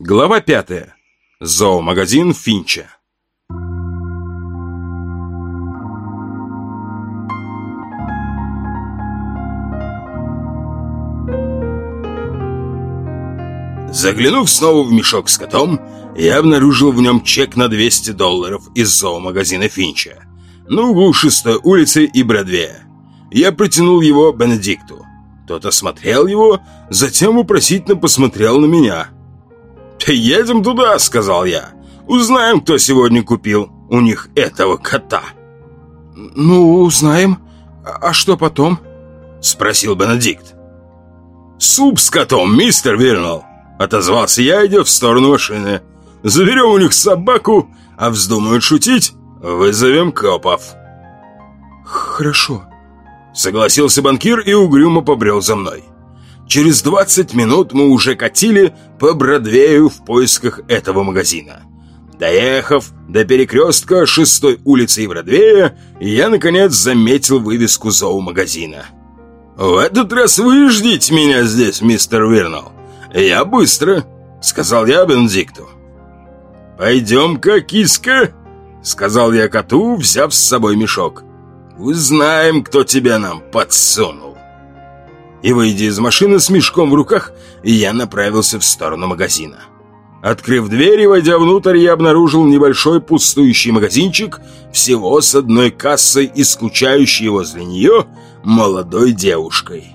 Глава пятая. Зоомагазин Финча. Заглянув снова в мешок с котом, я обнаружил в нем чек на 200 долларов из зоомагазина Финча на углу 6 улицы и Бродвея. Я протянул его Бенедикту. Тот осмотрел его, затем вопросительно посмотрел на меня. «Едем туда», — сказал я. «Узнаем, кто сегодня купил у них этого кота». «Ну, узнаем. А что потом?» — спросил Бенедикт. «Суп с котом, мистер Вернал!» — отозвался я, идя в сторону машины. «Заберем у них собаку, а вздумают шутить, вызовем копов». «Хорошо», — согласился банкир и угрюмо побрел за мной. Через 20 минут мы уже катили по Бродвею в поисках этого магазина. Доехав до перекрестка шестой улицы и Бродвея, я, наконец, заметил вывеску зоомагазина. «В этот раз вы ждите меня здесь, мистер Вернал. Я быстро», — сказал я Бензикту. «Пойдем-ка, киска», — сказал я коту, взяв с собой мешок. «Узнаем, кто тебя нам подсунул». И, выйдя из машины с мешком в руках, я направился в сторону магазина. Открыв дверь и войдя внутрь, я обнаружил небольшой пустующий магазинчик всего с одной кассой и скучающей возле нее молодой девушкой.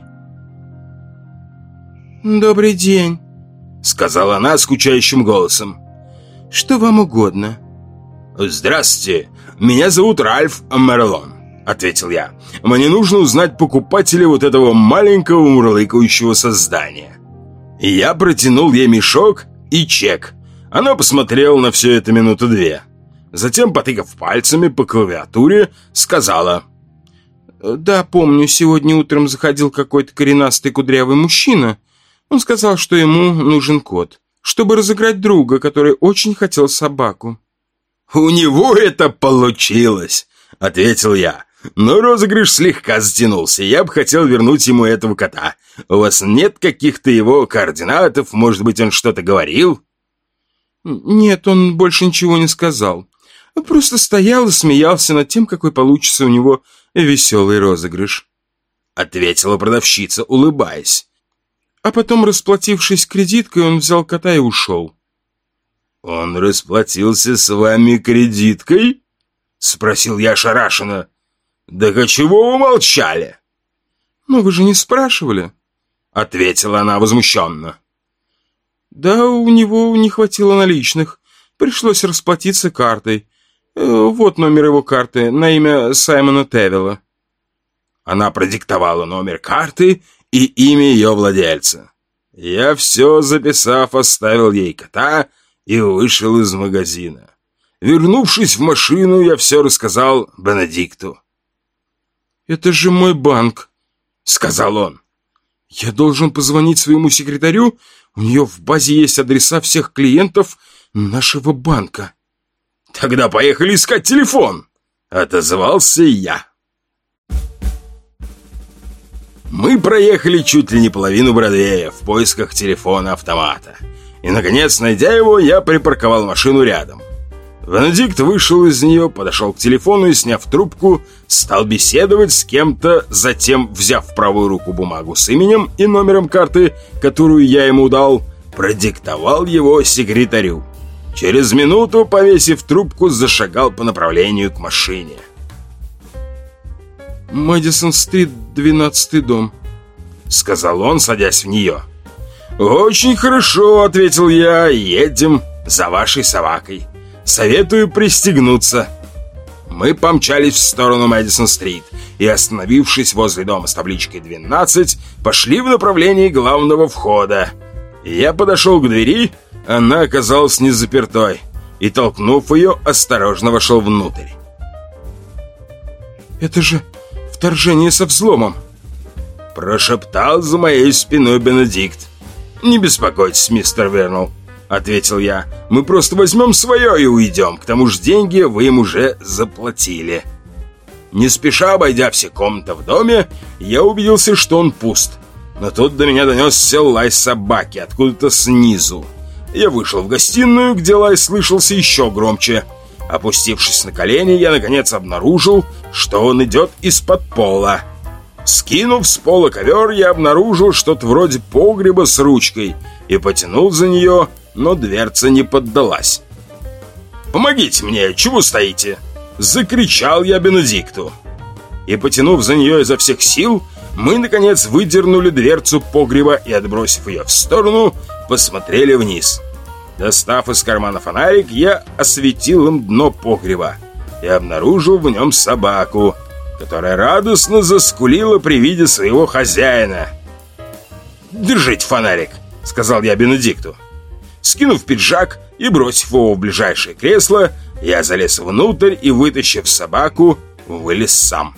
«Добрый день», — сказала она скучающим голосом. «Что вам угодно?» «Здравствуйте, меня зовут Ральф Мерлон. — ответил я. «Мне нужно узнать покупателя вот этого маленького мурлыкающего создания». Я протянул ей мешок и чек. Она посмотрела на все это минуты две. Затем, потыкав пальцами по клавиатуре, сказала. «Да, помню, сегодня утром заходил какой-то коренастый кудрявый мужчина. Он сказал, что ему нужен кот, чтобы разыграть друга, который очень хотел собаку». «У него это получилось!» — ответил я. Но розыгрыш слегка затянулся. Я бы хотел вернуть ему этого кота. У вас нет каких-то его координатов? Может быть, он что-то говорил?» «Нет, он больше ничего не сказал. Просто стоял и смеялся над тем, какой получится у него веселый розыгрыш», — ответила продавщица, улыбаясь. А потом, расплатившись кредиткой, он взял кота и ушел. «Он расплатился с вами кредиткой?» — спросил я ошарашенно. «Да чего вы молчали?» «Ну, вы же не спрашивали», — ответила она возмущенно. «Да, у него не хватило наличных. Пришлось расплатиться картой. Э, вот номер его карты на имя Саймона Тевилла». Она продиктовала номер карты и имя ее владельца. Я все записав, оставил ей кота и вышел из магазина. Вернувшись в машину, я все рассказал Бенедикту. «Это же мой банк», — сказал он. «Я должен позвонить своему секретарю. У нее в базе есть адреса всех клиентов нашего банка». «Тогда поехали искать телефон», — отозвался я. Мы проехали чуть ли не половину Бродвея в поисках телефона-автомата. И, наконец, найдя его, я припарковал машину рядом. Венедикт вышел из нее, подошел к телефону и, сняв трубку, стал беседовать с кем-то, затем, взяв в правую руку бумагу с именем и номером карты, которую я ему дал, продиктовал его секретарю. Через минуту, повесив трубку, зашагал по направлению к машине. «Мэдисон-стрит, двенадцатый дом», — сказал он, садясь в нее. «Очень хорошо», — ответил я, — «едем за вашей собакой». Советую пристегнуться». Мы помчались в сторону Мэдисон-стрит и, остановившись возле дома с табличкой 12, пошли в направлении главного входа. Я подошел к двери, она оказалась не запертой, и, толкнув ее, осторожно вошел внутрь. «Это же вторжение со взломом!» Прошептал за моей спиной Бенедикт. «Не беспокойтесь, мистер Вернелл. — ответил я. «Мы просто возьмем свое и уйдем. К тому же деньги вы им уже заплатили». Не спеша обойдя все комнаты в доме, я убедился, что он пуст. Но тут до меня донесся лай собаки откуда-то снизу. Я вышел в гостиную, где лай слышался еще громче. Опустившись на колени, я наконец обнаружил, что он идет из-под пола. Скинув с пола ковер, я обнаружил что-то вроде погреба с ручкой и потянул за нее, но дверца не поддалась. «Помогите мне, чего стоите?» Закричал я Бенедикту. И, потянув за нее изо всех сил, мы, наконец, выдернули дверцу погреба и, отбросив ее в сторону, посмотрели вниз. Достав из кармана фонарик, я осветил им дно погреба и обнаружил в нем собаку, которая радостно заскулила при виде своего хозяина. «Держите фонарик», — сказал я Бенедикту. Скинув пиджак и бросив его в ближайшее кресло, я залез внутрь и, вытащив собаку, вылез сам.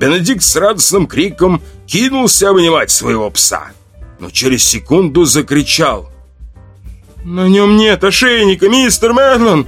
Бенедикт с радостным криком кинулся обнимать своего пса, но через секунду закричал. «На нем нет ошейника, мистер Мэдлон!